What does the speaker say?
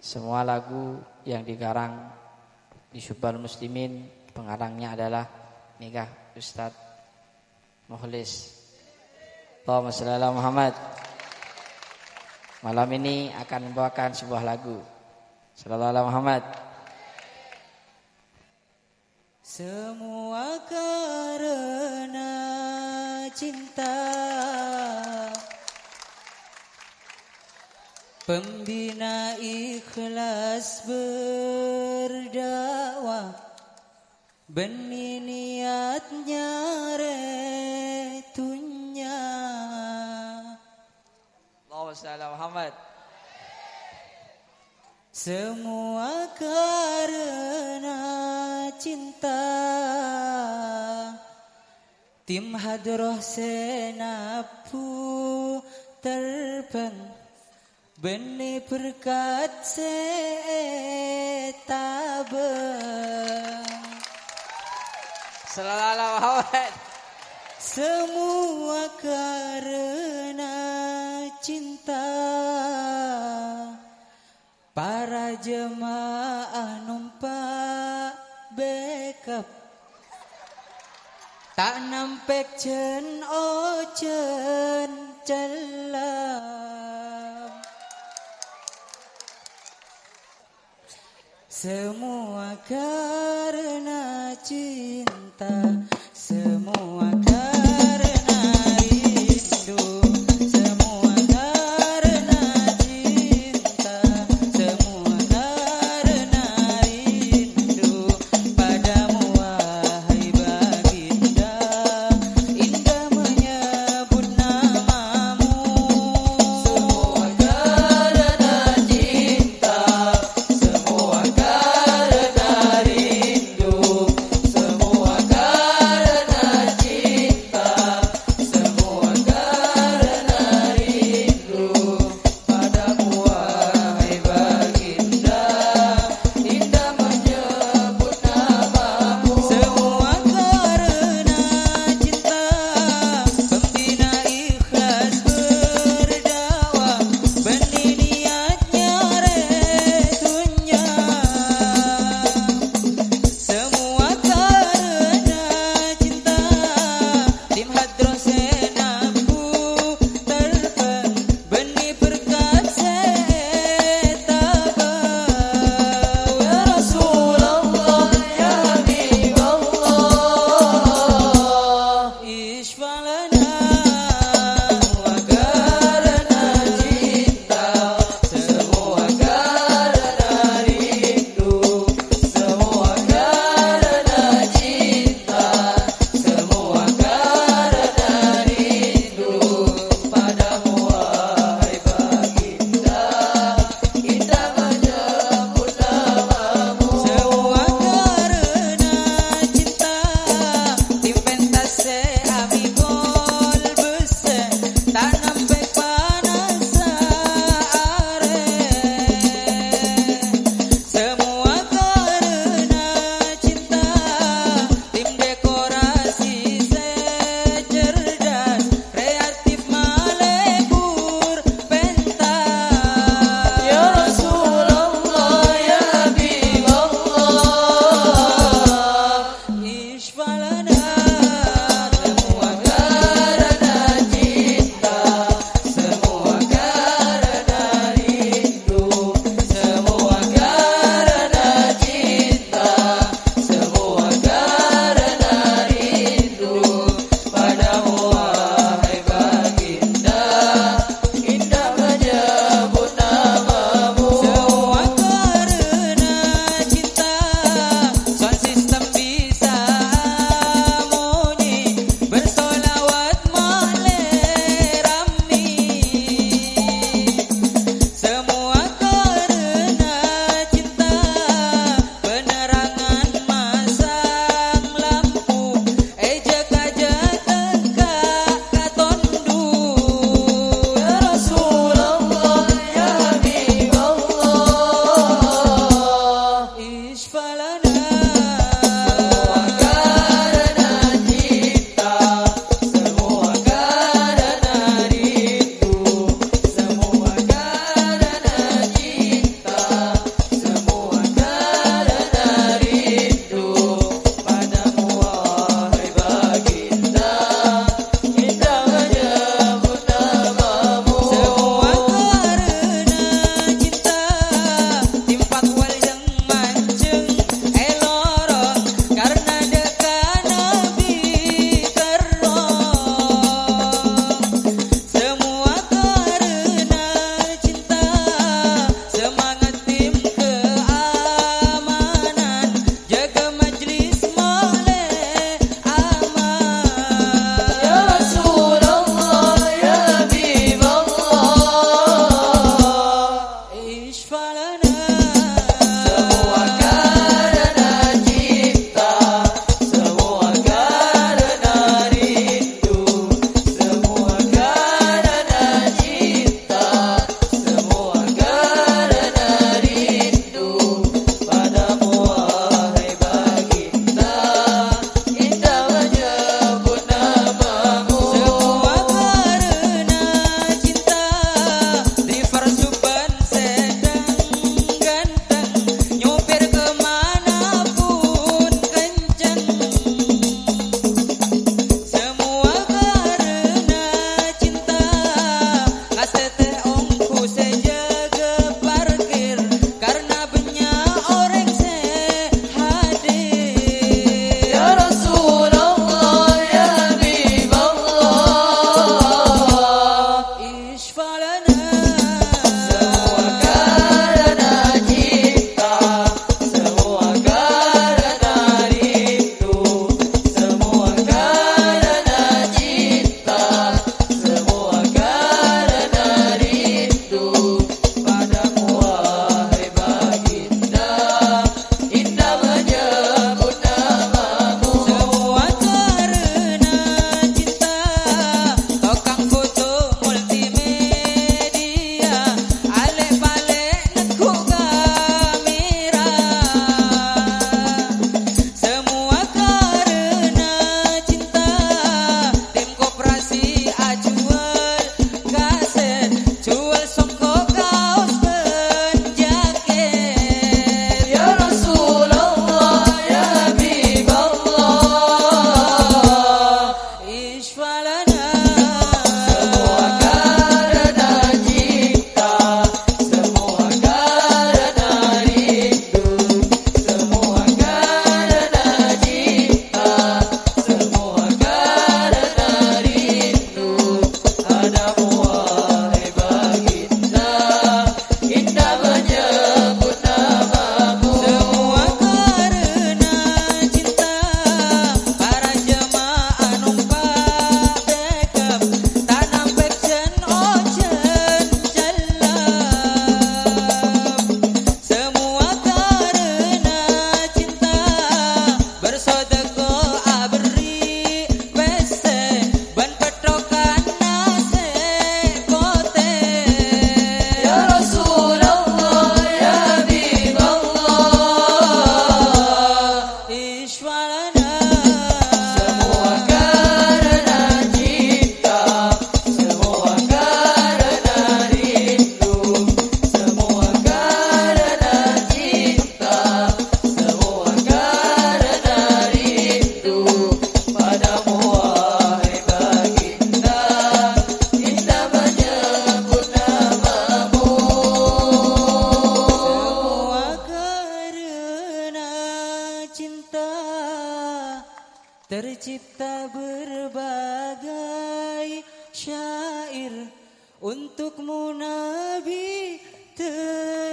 Semua lagu yang dikarang di Syubal Muslimin pengarangnya adalah Megah Ustadz Mukhlis. Allahumma shalli ala Muhammad. Malam ini akan membawakan sebuah lagu. Sallallahu alaihi Muhammad. Semua karena cinta Pembina ikhlas berdakwah. Benih niatnya retunya. Allahumma salli Muhammad. Semua karena cinta. Tim hadroh senapu terbang Benih berkat setabeng Sallallahu Muhammad Semua karena cinta. Para jemaah numpak backup. Tak nampek cen ocen celam Semua karena cinta. Semua karena Tercipta berbagai syair Untukmu Nabi. Ter